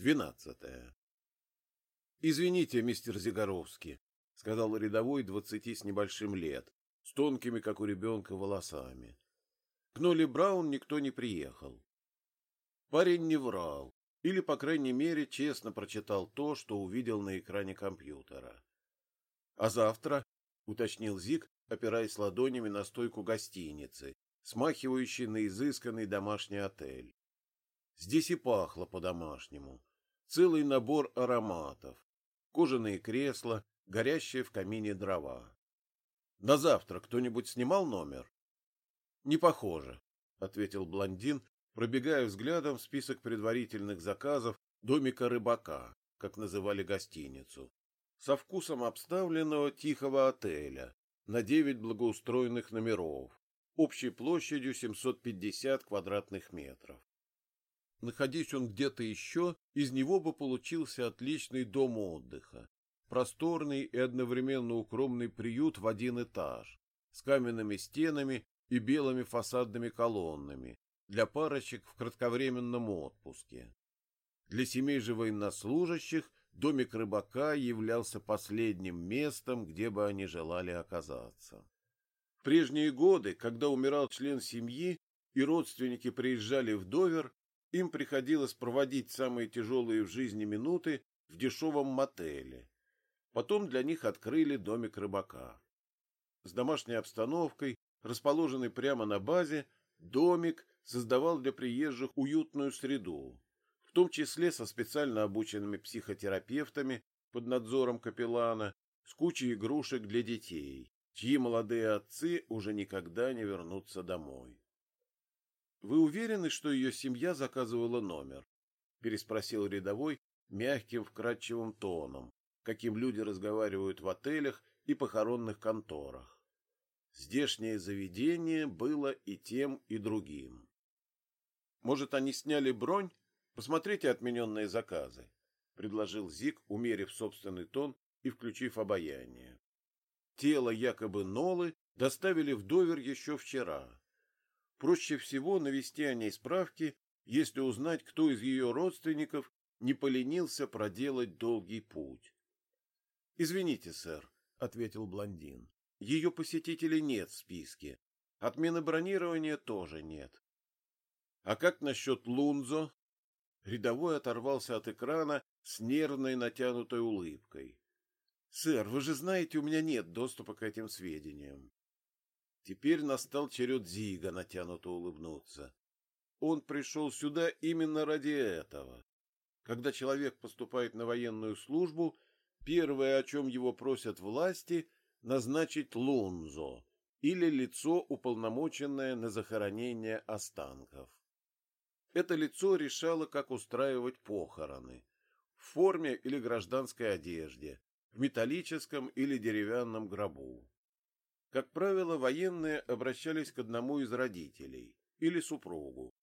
Двенадцатое. Извините, мистер Зигаровский, сказал рядовой двадцати с небольшим лет, с тонкими, как у ребенка, волосами. К Нолли Браун никто не приехал. Парень не врал, или, по крайней мере, честно прочитал то, что увидел на экране компьютера. — А завтра, — уточнил Зик, опираясь ладонями на стойку гостиницы, смахивающей на изысканный домашний отель. Здесь и пахло по-домашнему. Целый набор ароматов. Кожаные кресла, горящие в камине дрова. На завтра кто-нибудь снимал номер? — Не похоже, — ответил блондин, пробегая взглядом список предварительных заказов домика рыбака, как называли гостиницу, со вкусом обставленного тихого отеля на девять благоустроенных номеров, общей площадью 750 квадратных метров. Находясь он где-то еще, из него бы получился отличный дом отдыха, просторный и одновременно укромный приют в один этаж, с каменными стенами и белыми фасадными колоннами, для парочек в кратковременном отпуске. Для семей же военнослужащих домик рыбака являлся последним местом, где бы они желали оказаться. В прежние годы, когда умирал член семьи и родственники приезжали в Довер, им приходилось проводить самые тяжелые в жизни минуты в дешевом мотеле. Потом для них открыли домик рыбака. С домашней обстановкой, расположенный прямо на базе, домик создавал для приезжих уютную среду, в том числе со специально обученными психотерапевтами под надзором капеллана, с кучей игрушек для детей, чьи молодые отцы уже никогда не вернутся домой. — Вы уверены, что ее семья заказывала номер? — переспросил рядовой мягким, вкрадчивым тоном, каким люди разговаривают в отелях и похоронных конторах. Здешнее заведение было и тем, и другим. Может, они сняли бронь? Посмотрите отмененные заказы, — предложил Зик, умерив собственный тон и включив обаяние. Тело якобы Нолы доставили в Довер еще вчера. Проще всего навести о ней справки, если узнать, кто из ее родственников не поленился проделать долгий путь. — Извините, сэр, — ответил блондин. — Ее посетителей нет в списке. Отмены бронирования тоже нет. А как насчет Лунзо? Рядовой оторвался от экрана с нервной натянутой улыбкой. Сэр, вы же знаете, у меня нет доступа к этим сведениям. Теперь настал черед Зига натянуто улыбнуться. Он пришел сюда именно ради этого. Когда человек поступает на военную службу, первое, о чем его просят власти, назначить лунзо или лицо, уполномоченное на захоронение останков. Это лицо решало, как устраивать похороны. В форме или гражданской одежде, в металлическом или деревянном гробу. Как правило, военные обращались к одному из родителей или супругу.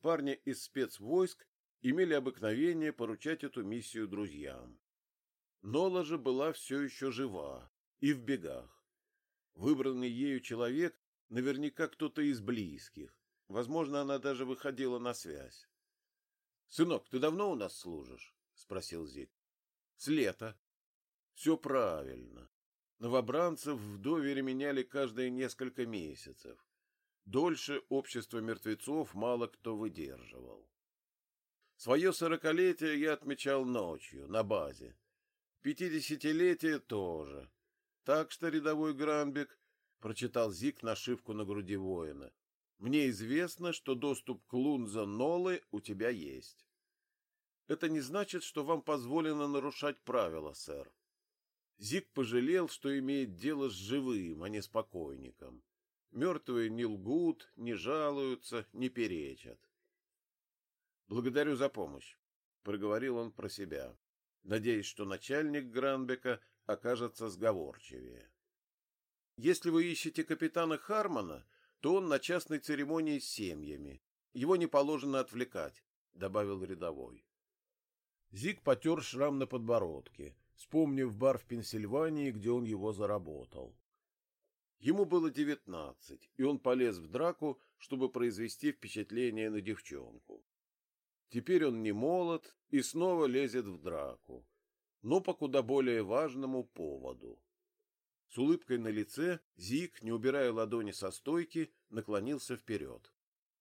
Парни из спецвойск имели обыкновение поручать эту миссию друзьям. Нола же была все еще жива и в бегах. Выбранный ею человек наверняка кто-то из близких, Возможно, она даже выходила на связь. — Сынок, ты давно у нас служишь? — спросил Зик. — С лета. — Все правильно. Новобранцев в довере меняли каждые несколько месяцев. Дольше общество мертвецов мало кто выдерживал. Свое сорокалетие я отмечал ночью, на базе. Пятидесятилетие тоже. Так что, рядовой Гранбек, — прочитал Зик нашивку на груди воина, мне известно, что доступ к Лунза Нолы у тебя есть. Это не значит, что вам позволено нарушать правила, сэр. Зик пожалел, что имеет дело с живым, а не с покойником. Мертвые не лгут, не жалуются, не перечат. Благодарю за помощь, проговорил он про себя, надеясь, что начальник Гранбека окажется сговорчивее. Если вы ищете капитана Хармона, то он на частной церемонии с семьями. Его не положено отвлекать, — добавил рядовой. Зиг потер шрам на подбородке, вспомнив бар в Пенсильвании, где он его заработал. Ему было девятнадцать, и он полез в драку, чтобы произвести впечатление на девчонку. Теперь он не молод и снова лезет в драку, но по куда более важному поводу. С улыбкой на лице Зик, не убирая ладони со стойки, наклонился вперед.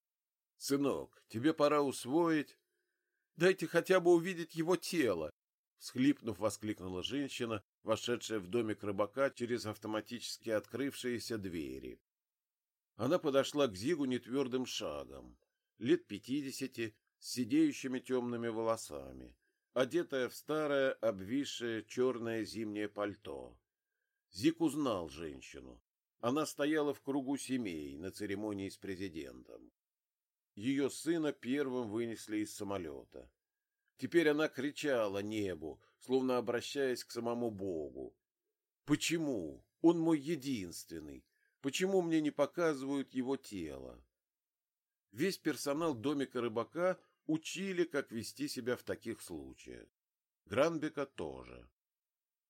— Сынок, тебе пора усвоить... — Дайте хотя бы увидеть его тело! — всхлипнув, воскликнула женщина, вошедшая в домик рыбака через автоматически открывшиеся двери. Она подошла к Зигу нетвердым шагом, лет пятидесяти, с сидеющими темными волосами, одетая в старое, обвисшее черное зимнее пальто. Зик узнал женщину. Она стояла в кругу семей на церемонии с президентом. Ее сына первым вынесли из самолета. Теперь она кричала небу, словно обращаясь к самому Богу. «Почему? Он мой единственный. Почему мне не показывают его тело?» Весь персонал домика рыбака учили, как вести себя в таких случаях. Гранбека тоже.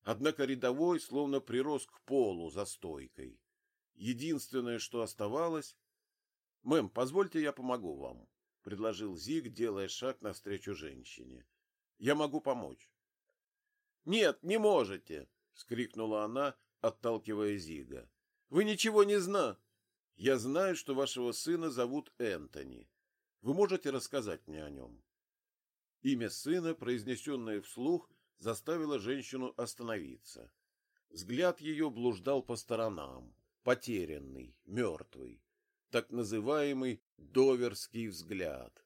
Однако рядовой словно прирос к полу за стойкой. Единственное, что оставалось... — Мэм, позвольте, я помогу вам, — предложил Зиг, делая шаг навстречу женщине. — Я могу помочь. — Нет, не можете, — скрикнула она, отталкивая Зига. — Вы ничего не зна. Я знаю, что вашего сына зовут Энтони. Вы можете рассказать мне о нем? Имя сына, произнесенное вслух, заставило женщину остановиться. Взгляд ее блуждал по сторонам, потерянный, мертвый, так называемый доверский взгляд.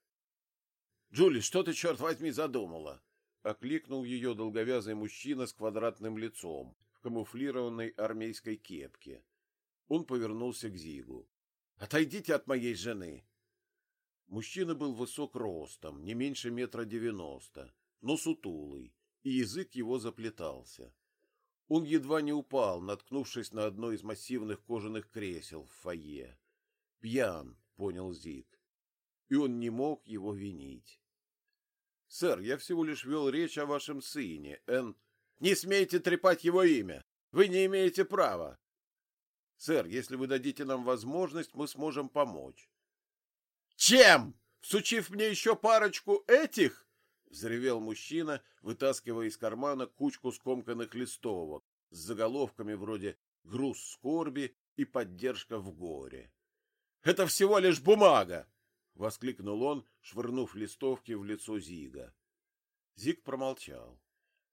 — Джули, что ты, черт возьми, задумала? — окликнул ее долговязый мужчина с квадратным лицом в камуфлированной армейской кепке. Он повернулся к Зигу. — Отойдите от моей жены! Мужчина был высок ростом, не меньше метра девяносто, но сутулый, и язык его заплетался. Он едва не упал, наткнувшись на одно из массивных кожаных кресел в фойе. Пьян, понял Зик, и он не мог его винить. — Сэр, я всего лишь вел речь о вашем сыне, Эн... — Не смейте трепать его имя! Вы не имеете права! — Сэр, если вы дадите нам возможность, мы сможем помочь. Чем? Всучив мне еще парочку этих? Взревел мужчина, вытаскивая из кармана кучку скомканных листовок с заголовками вроде «Груз скорби» и «Поддержка в горе». «Это всего лишь бумага!» — воскликнул он, швырнув листовки в лицо Зига. Зиг промолчал.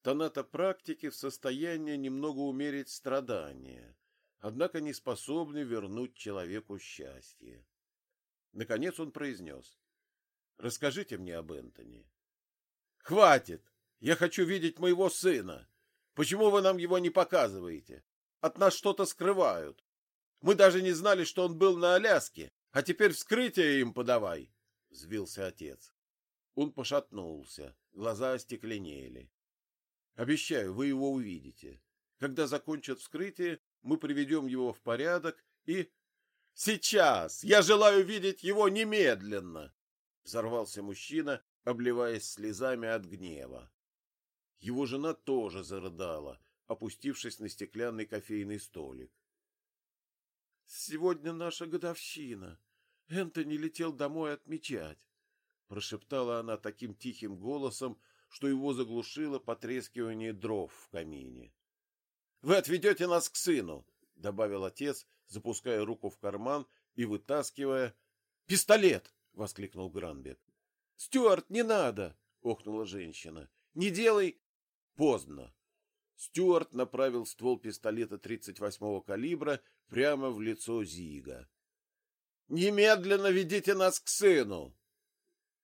Тоната практики в состоянии немного умерить страдания, однако не способны вернуть человеку счастье. Наконец он произнес. «Расскажите мне об Энтони». «Хватит! Я хочу видеть моего сына. Почему вы нам его не показываете? От нас что-то скрывают. Мы даже не знали, что он был на Аляске, а теперь вскрытие им подавай!» — взвился отец. Он пошатнулся, глаза остекленели. «Обещаю, вы его увидите. Когда закончат вскрытие, мы приведем его в порядок и Сейчас! Я желаю видеть его немедленно!» Взорвался мужчина, обливаясь слезами от гнева. Его жена тоже зарыдала, опустившись на стеклянный кофейный столик. «Сегодня наша годовщина. Энтони летел домой отмечать», — прошептала она таким тихим голосом, что его заглушило потрескивание дров в камине. «Вы отведете нас к сыну», — добавил отец, запуская руку в карман и вытаскивая... «Пистолет!» — воскликнул Гранбек. «Стюарт, не надо!» — охнула женщина. «Не делай...» Поздно. Стюарт направил ствол пистолета 38-го калибра прямо в лицо Зига. «Немедленно ведите нас к сыну!»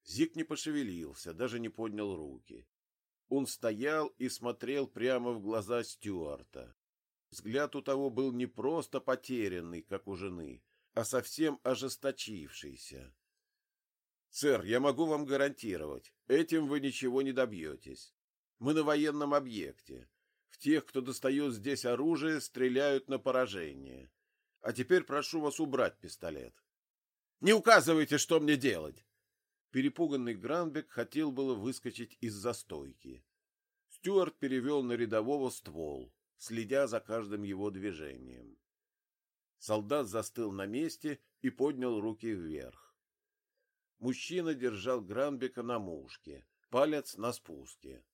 Зиг не пошевелился, даже не поднял руки. Он стоял и смотрел прямо в глаза Стюарта. Взгляд у того был не просто потерянный, как у жены, а совсем ожесточившийся. «Сэр, я могу вам гарантировать, этим вы ничего не добьетесь. Мы на военном объекте. В тех, кто достает здесь оружие, стреляют на поражение. А теперь прошу вас убрать пистолет». «Не указывайте, что мне делать!» Перепуганный Гранбек хотел было выскочить из застойки. Стюарт перевел на рядового ствол следя за каждым его движением. Солдат застыл на месте и поднял руки вверх. Мужчина держал Гранбека на мушке, палец на спуске. —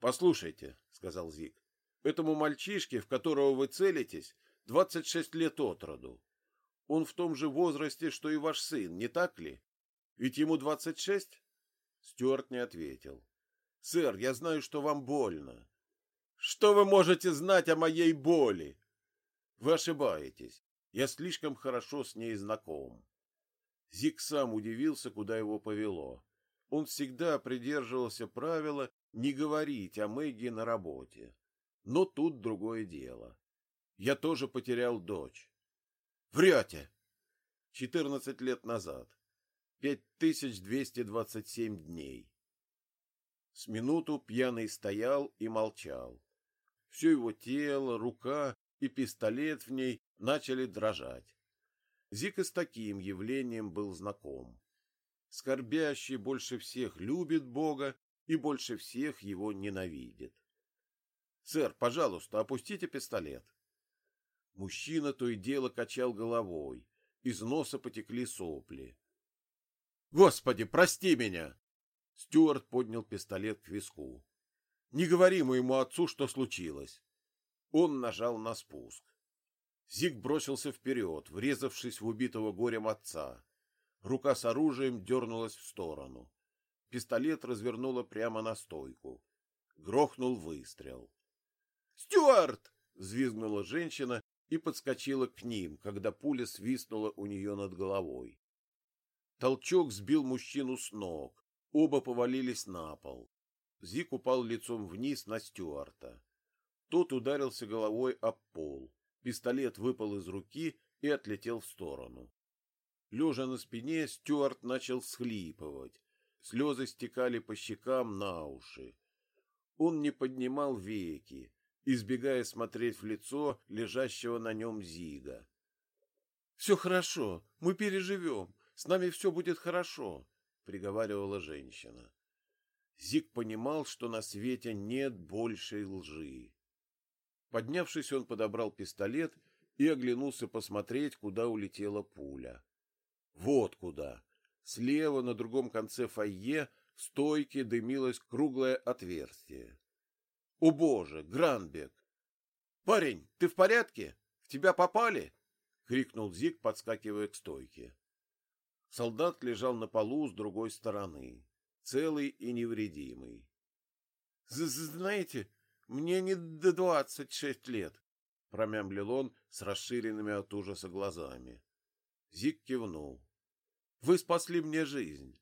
Послушайте, — сказал Зик, — этому мальчишке, в которого вы целитесь, двадцать шесть лет от роду. Он в том же возрасте, что и ваш сын, не так ли? Ведь ему двадцать шесть? Стюарт не ответил. — Сэр, я знаю, что вам больно. — Что вы можете знать о моей боли? — Вы ошибаетесь. Я слишком хорошо с ней знаком. Зик сам удивился, куда его повело. Он всегда придерживался правила не говорить о Мэгги на работе. Но тут другое дело. Я тоже потерял дочь. Врете! Четырнадцать лет назад. Пять тысяч двести двадцать семь дней. С минуту пьяный стоял и молчал. Все его тело, рука и пистолет в ней начали дрожать. Зик и с таким явлением был знаком. Скорбящий больше всех любит Бога и больше всех его ненавидит. «Сэр, пожалуйста, опустите пистолет». Мужчина то и дело качал головой, из носа потекли сопли. «Господи, прости меня!» Стюарт поднял пистолет к виску. «Не говори моему отцу, что случилось». Он нажал на спуск. Зиг бросился вперед, врезавшись в убитого горем отца. Рука с оружием дернулась в сторону. Пистолет развернуло прямо на стойку. Грохнул выстрел. «Стюарт!» — взвизгнула женщина и подскочила к ним, когда пуля свистнула у нее над головой. Толчок сбил мужчину с ног. Оба повалились на пол. Зик упал лицом вниз на Стюарта. Тот ударился головой об пол. Пистолет выпал из руки и отлетел в сторону. Лежа на спине, Стюарт начал схлипывать. Слезы стекали по щекам на уши. Он не поднимал веки, избегая смотреть в лицо лежащего на нем Зига. — Все хорошо, мы переживем, с нами все будет хорошо, — приговаривала женщина. Зиг понимал, что на свете нет большей лжи. Поднявшись, он подобрал пистолет и оглянулся посмотреть, куда улетела пуля. Вот куда. Слева на другом конце фойе в стойке дымилось круглое отверстие. О боже, Гранбек! Парень, ты в порядке? В тебя попали? крикнул Зик, подскакивая к стойке. Солдат лежал на полу с другой стороны, целый и невредимый. Знаете, мне не до двадцать шесть лет, — промямлил он с расширенными от ужаса глазами. Зик кивнул. — Вы спасли мне жизнь.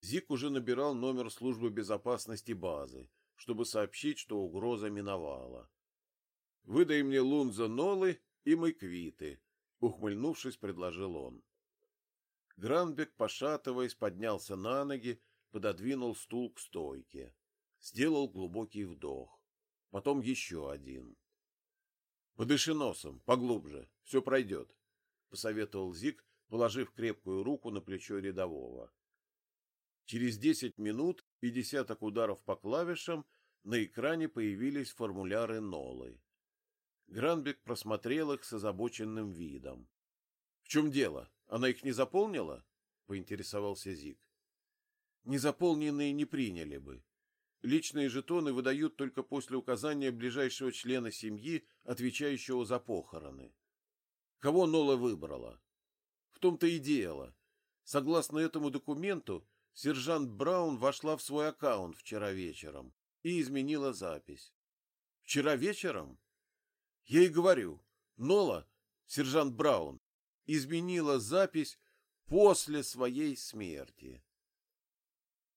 Зик уже набирал номер службы безопасности базы, чтобы сообщить, что угроза миновала. — Выдай мне Лунза Нолы, и мы квиты, — ухмыльнувшись, предложил он. Гранбек, пошатываясь, поднялся на ноги, пододвинул стул к стойке. Сделал глубокий вдох потом еще один. — Подыши носом, поглубже, все пройдет, — посоветовал Зик, положив крепкую руку на плечо рядового. Через десять минут и десяток ударов по клавишам на экране появились формуляры Нолы. Гранбек просмотрел их с озабоченным видом. — В чем дело? Она их не заполнила? — поинтересовался Зик. — Незаполненные не приняли бы. Личные жетоны выдают только после указания ближайшего члена семьи, отвечающего за похороны. Кого Нола выбрала? В том-то и дело. Согласно этому документу, сержант Браун вошла в свой аккаунт вчера вечером и изменила запись. Вчера вечером? Я и говорю, Нола, сержант Браун, изменила запись после своей смерти.